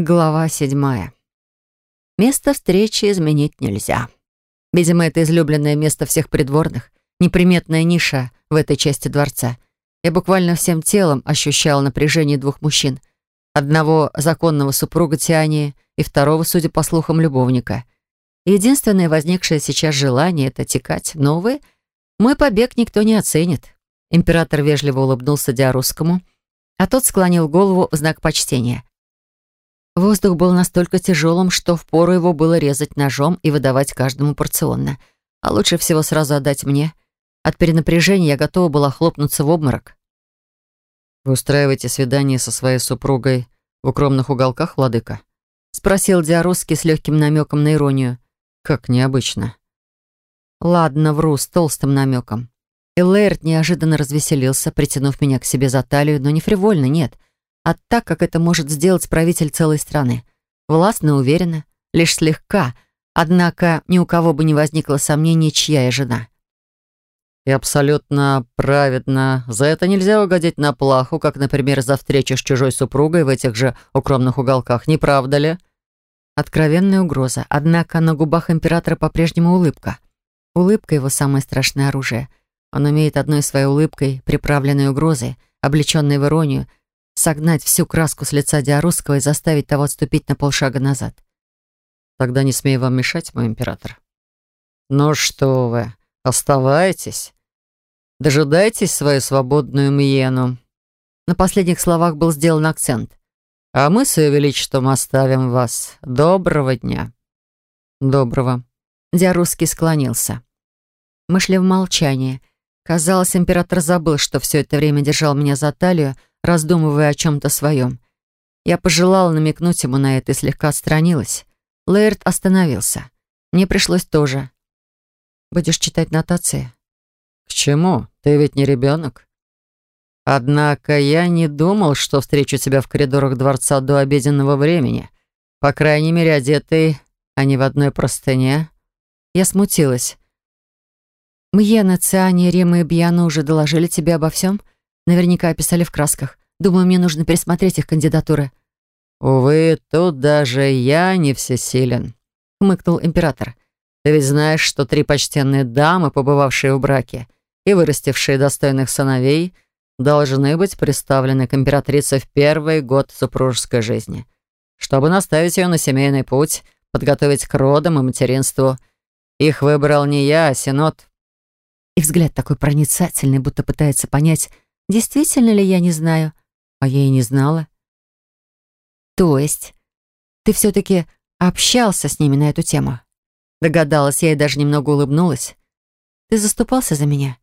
Глава седьмая. Место встречи изменить нельзя. Видимо, это излюбленное место всех придворных, неприметная ниша в этой части дворца. Я буквально всем телом ощущал напряжение двух мужчин. Одного законного супруга Тиании и второго, судя по слухам, любовника. Единственное возникшее сейчас желание — это текать. Но, увы, мой побег никто не оценит. Император вежливо улыбнулся Диарусскому, а тот склонил голову в знак почтения. Воздух был настолько тяжелым, что впору его было резать ножом и выдавать каждому порционно. А лучше всего сразу отдать мне. От перенапряжения я готова была хлопнуться в обморок. «Вы устраиваете свидание со своей супругой в укромных уголках, владыка?» — спросил Диарусский с легким намеком на иронию. «Как необычно». «Ладно, вру, с толстым намеком». И Лэрд неожиданно развеселился, притянув меня к себе за талию, но не фривольно, нет — а так, как это может сделать правитель целой страны. Властно, уверенно, лишь слегка, однако ни у кого бы не возникло сомнений, чья я жена. И абсолютно праведно. За это нельзя угодить на плаху, как, например, за встречу с чужой супругой в этих же укромных уголках, не правда ли? Откровенная угроза, однако на губах императора по-прежнему улыбка. Улыбка — его самое страшное оружие. Он умеет одной своей улыбкой, приправленной угрозой, облеченной в иронию, согнать всю краску с лица Диарусского и заставить того отступить на полшага назад. «Тогда не смею вам мешать, мой император». «Ну что вы, оставайтесь. Дожидайтесь свою свободную Миену». На последних словах был сделан акцент. «А мы, с ее величеством, оставим вас. Доброго дня». «Доброго». Диарусский склонился. Мы шли в молчании. Казалось, император забыл, что все это время держал меня за талию, раздумывая о чем-то своем. Я пожелала намекнуть ему на это и слегка отстранилась. Лейерт остановился. Мне пришлось тоже. «Будешь читать нотации?» «К чему? Ты ведь не ребенок». «Однако я не думал, что встречу тебя в коридорах дворца до обеденного времени. По крайней мере, одетый, а не в одной простыне». Я смутилась. «Мьена, Циане, Рима и Бьяна уже доложили тебе обо всем?» Наверняка описали в красках. Думаю, мне нужно пересмотреть их кандидатуры». «Увы, тут даже я не всесилен», — хмыкнул император. «Ты ведь знаешь, что три почтенные дамы, побывавшие в браке и вырастившие достойных сыновей, должны быть представлены к императрице в первый год супружеской жизни, чтобы наставить ее на семейный путь, подготовить к родам и материнству. Их выбрал не я, а Синод». И взгляд такой проницательный, будто пытается понять, Действительно ли я не знаю? А я и не знала. То есть, ты все-таки общался с ними на эту тему? Догадалась я и даже немного улыбнулась. Ты заступался за меня?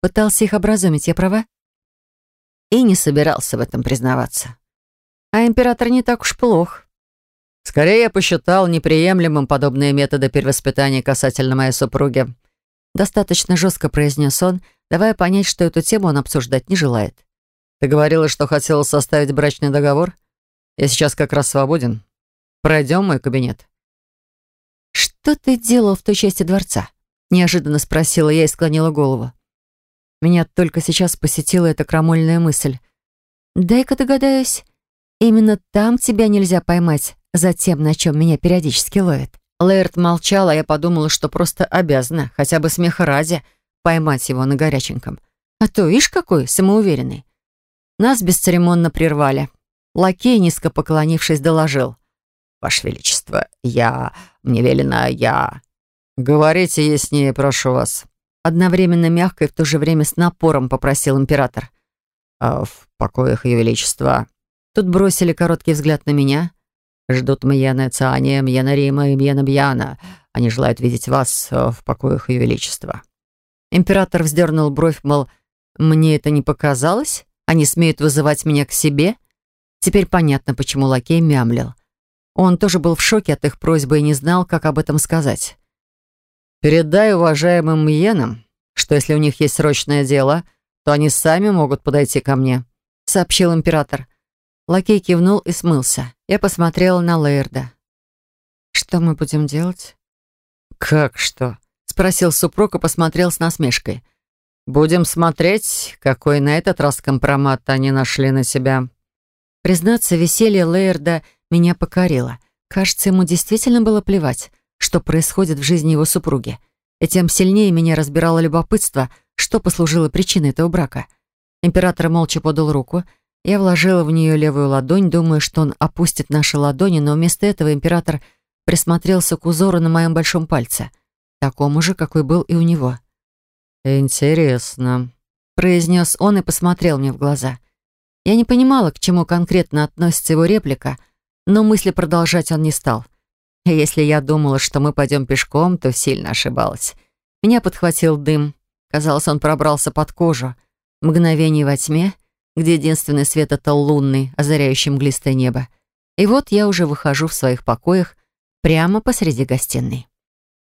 Пытался их образумить, я права? И не собирался в этом признаваться. А император не так уж плох. Скорее, я посчитал неприемлемым подобные методы перевоспитания касательно моей супруги. Достаточно жестко произнес он, давая понять, что эту тему он обсуждать не желает. «Ты говорила, что хотела составить брачный договор? Я сейчас как раз свободен. Пройдем мой кабинет». «Что ты делал в той части дворца?» Неожиданно спросила я и склонила голову. Меня только сейчас посетила эта крамольная мысль. «Дай-ка догадаюсь, именно там тебя нельзя поймать за тем, на чем меня периодически ловят». Лэрд молчал, а я подумала, что просто обязана, хотя бы смеха ради, поймать его на горяченьком. А то, ишь какой, самоуверенный. Нас бесцеремонно прервали. Лакей, низко поклонившись, доложил. «Ваше Величество, я... Мне велено, я...» «Говорите яснее, прошу вас». Одновременно мягко и в то же время с напором попросил император. «А в покоях Ее Величества...» Тут бросили короткий взгляд на меня. «Ждут Мьена Циания, Мьена Рима и Мьена Бьяна. Они желают видеть вас э, в покоях Ее Величества». Император вздернул бровь, мол, «Мне это не показалось? Они смеют вызывать меня к себе?» Теперь понятно, почему лакей мямлил. Он тоже был в шоке от их просьбы и не знал, как об этом сказать. «Передай уважаемым Мьенам, что если у них есть срочное дело, то они сами могут подойти ко мне», — сообщил император. Лакей кивнул и смылся. Я посмотрела на Лейерда. «Что мы будем делать?» «Как что?» Спросил супруг и посмотрел с насмешкой. «Будем смотреть, какой на этот раз компромат они нашли на себя». Признаться, веселье Лейерда меня покорило. Кажется, ему действительно было плевать, что происходит в жизни его супруги. И тем сильнее меня разбирало любопытство, что послужило причиной этого брака. Император молча подал руку. Я вложила в нее левую ладонь, думая, что он опустит наши ладони, но вместо этого император присмотрелся к узору на моем большом пальце, такому же, какой был и у него. «Интересно», — произнес он и посмотрел мне в глаза. Я не понимала, к чему конкретно относится его реплика, но мысли продолжать он не стал. Если я думала, что мы пойдем пешком, то сильно ошибалась. Меня подхватил дым. Казалось, он пробрался под кожу. Мгновение во тьме, где единственный свет — это лунный, озаряющий мглистое небо. И вот я уже выхожу в своих покоях прямо посреди гостиной.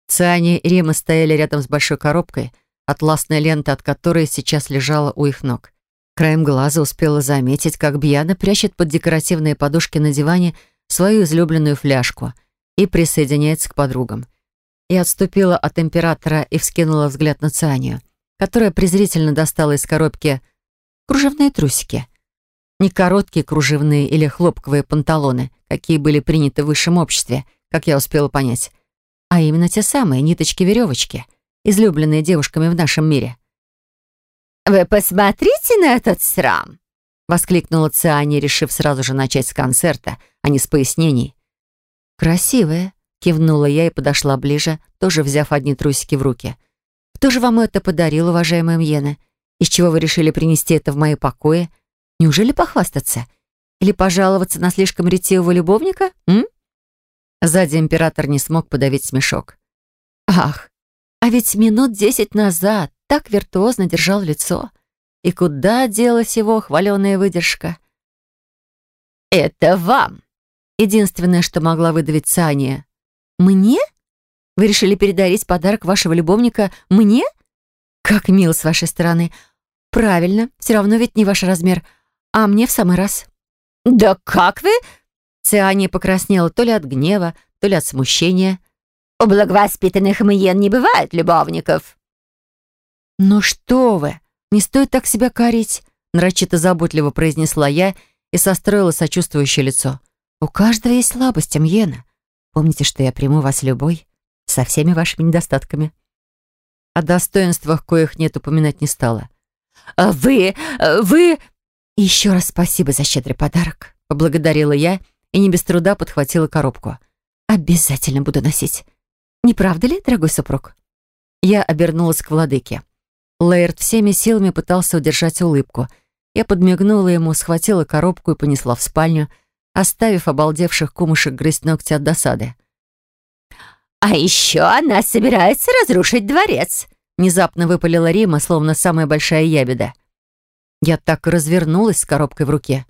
Циани и Рима стояли рядом с большой коробкой, атласная лента от которой сейчас лежала у их ног. Краем глаза успела заметить, как Бьяна прячет под декоративные подушки на диване свою излюбленную фляжку и присоединяется к подругам. Я отступила от императора и вскинула взгляд на Цианию, которая презрительно достала из коробки кружевные трусики. Не короткие кружевные или хлопковые панталоны, какие были приняты в высшем обществе, как я успела понять, а именно те самые ниточки-веревочки, излюбленные девушками в нашем мире — «Вы посмотрите на этот срам!» — воскликнула Циани, решив сразу же начать с концерта, а не с пояснений. «Красивая!» — кивнула я и подошла ближе, тоже взяв одни трусики в руки. «Кто же вам это подарил, уважаемая Мьена? Из чего вы решили принести это в мои покои? Неужели похвастаться? Или пожаловаться на слишком ретивого любовника, м?» Сзади император не смог подавить смешок. «Ах, а ведь минут десять назад так виртуозно держал лицо. И куда делась его хваленая выдержка? «Это вам!» Единственное, что могла выдавить Саня. «Мне? Вы решили передарить подарок вашего любовника мне? Как мило с вашей стороны. Правильно, все равно ведь не ваш размер, а мне в самый раз». «Да как вы?» Циания покраснела то ли от гнева, то ли от смущения. «У благовоспитанных миен не бывает любовников». «Ну что вы, не стоит так себя корить», нарочито заботливо произнесла я и состроила сочувствующее лицо. «У каждого есть слабость, Амьена. Помните, что я приму вас любой, со всеми вашими недостатками». О достоинствах, коих нет, упоминать не стала. «А вы... вы...» «Еще раз спасибо за щедрый подарок», — поблагодарила я и не без труда подхватила коробку. «Обязательно буду носить. Не правда ли, дорогой супруг?» Я обернулась к владыке. Лейерт всеми силами пытался удержать улыбку. Я подмигнула ему, схватила коробку и понесла в спальню, оставив обалдевших кумушек грызть ногти от досады. «А еще она собирается разрушить дворец», внезапно выпалила Рима, словно самая большая ябеда. Я так развернулась с коробкой в руке.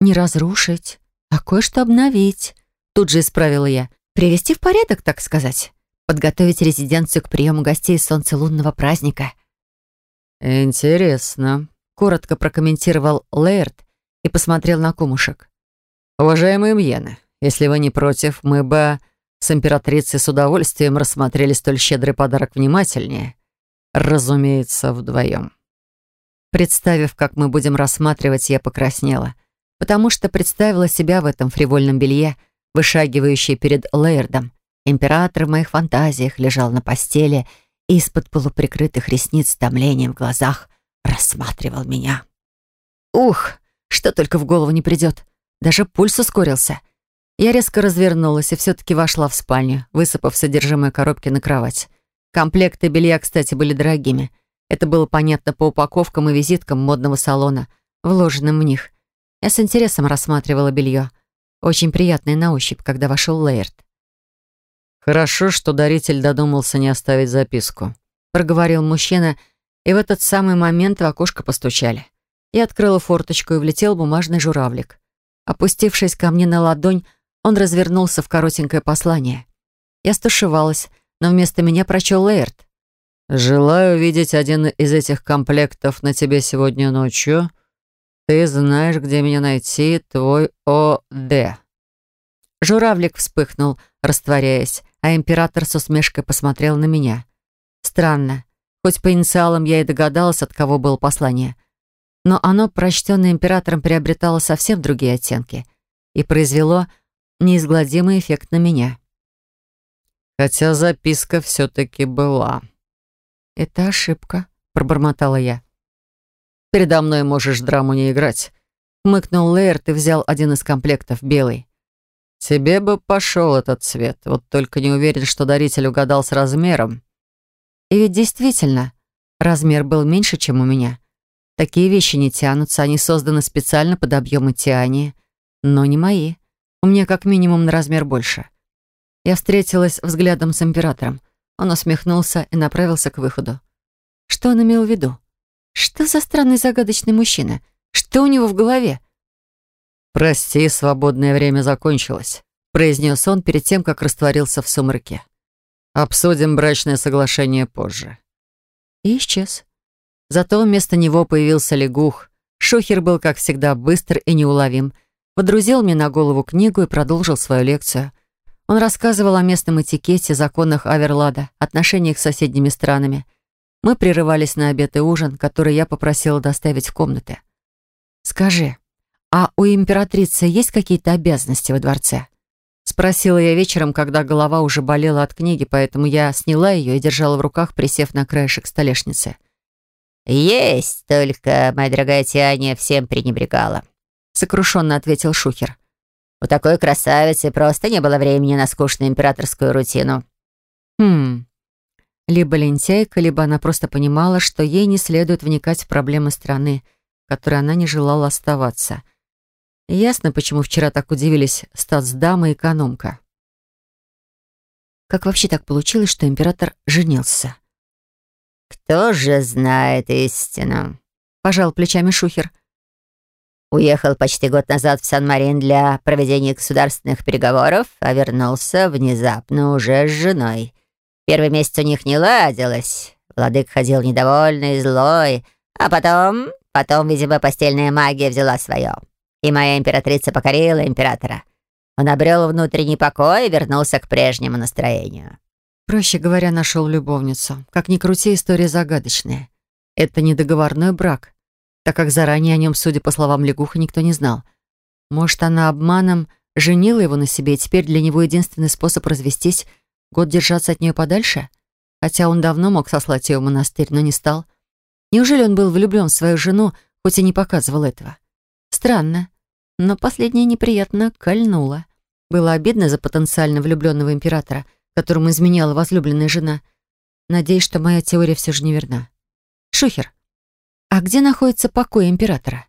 «Не разрушить, а кое-что обновить», тут же исправила я. «Привести в порядок, так сказать. Подготовить резиденцию к приему гостей солнцелунного праздника». «Интересно», — коротко прокомментировал Лейерт и посмотрел на кумушек. «Уважаемые Мьены, если вы не против, мы бы с императрицей с удовольствием рассмотрели столь щедрый подарок внимательнее. Разумеется, вдвоем». Представив, как мы будем рассматривать, я покраснела, потому что представила себя в этом фривольном белье, вышагивающей перед Лейердом. Император в моих фантазиях лежал на постели из-под полуприкрытых ресниц с томлением в глазах рассматривал меня. Ух, что только в голову не придет. Даже пульс ускорился. Я резко развернулась и все-таки вошла в спальню, высыпав содержимое коробки на кровать. Комплекты белья, кстати, были дорогими. Это было понятно по упаковкам и визиткам модного салона, вложенным в них. Я с интересом рассматривала белье. Очень приятное на ощупь, когда вошел Лейерт. «Хорошо, что даритель додумался не оставить записку», — проговорил мужчина, и в этот самый момент в окошко постучали. Я открыла форточку и влетел бумажный журавлик. Опустившись ко мне на ладонь, он развернулся в коротенькое послание. Я стушевалась, но вместо меня прочел Лейерт. «Желаю увидеть один из этих комплектов на тебе сегодня ночью. Ты знаешь, где меня найти, твой О.Д.» Журавлик вспыхнул, растворяясь, а император с усмешкой посмотрел на меня. Странно. Хоть по инициалам я и догадалась, от кого было послание. Но оно, прочтенное императором, приобретало совсем другие оттенки и произвело неизгладимый эффект на меня. Хотя записка все-таки была. «Это ошибка», — пробормотала я. «Передо мной можешь драму не играть», — хмыкнул Лейерт и взял один из комплектов, белый. «Тебе бы пошел этот цвет, вот только не уверен, что даритель угадал с размером». И ведь действительно, размер был меньше, чем у меня. Такие вещи не тянутся, они созданы специально под объемы тиании, но не мои. У меня как минимум на размер больше. Я встретилась взглядом с императором. Он усмехнулся и направился к выходу. Что он имел в виду? Что за странный загадочный мужчина? Что у него в голове? «Прости, свободное время закончилось», — произнес он перед тем, как растворился в сумраке. «Обсудим брачное соглашение позже». И исчез. Зато вместо него появился лягух. Шухер был, как всегда, быстр и неуловим. Подрузил мне на голову книгу и продолжил свою лекцию. Он рассказывал о местном этикете, законах Аверлада, отношениях с соседними странами. Мы прерывались на обед и ужин, который я попросила доставить в комнаты. «Скажи, а у императрицы есть какие-то обязанности во дворце?» Спросила я вечером, когда голова уже болела от книги, поэтому я сняла ее и держала в руках, присев на краешек столешницы. «Есть, только моя дорогая Тиане всем пренебрегала», — сокрушенно ответил Шухер. У такой красавицы просто не было времени на скучную императорскую рутину. Хм. Либо лентяйка, либо она просто понимала, что ей не следует вникать в проблемы страны, в которой она не желала оставаться. Ясно, почему вчера так удивились статсдама и экономка. Как вообще так получилось, что император женился? «Кто же знает истину?» — пожал плечами Шухер. Уехал почти год назад в Сан-Марин для проведения государственных переговоров, а вернулся внезапно уже с женой. Первый месяц у них не ладилось. Владык ходил недовольный, злой. А потом... Потом, видимо, постельная магия взяла свое. И моя императрица покорила императора. Он обрел внутренний покой и вернулся к прежнему настроению. Проще говоря, нашел любовницу. Как ни крути, история загадочная. Это не договорной брак так как заранее о нем, судя по словам лягуха, никто не знал. Может, она обманом женила его на себе, и теперь для него единственный способ развестись — год держаться от нее подальше? Хотя он давно мог сослать ее в монастырь, но не стал. Неужели он был влюблен в свою жену, хоть и не показывал этого? Странно, но последнее неприятно кольнуло. Было обидно за потенциально влюбленного императора, которому изменяла возлюбленная жена. Надеюсь, что моя теория все же не верна. Шухер, а где находится покой императора?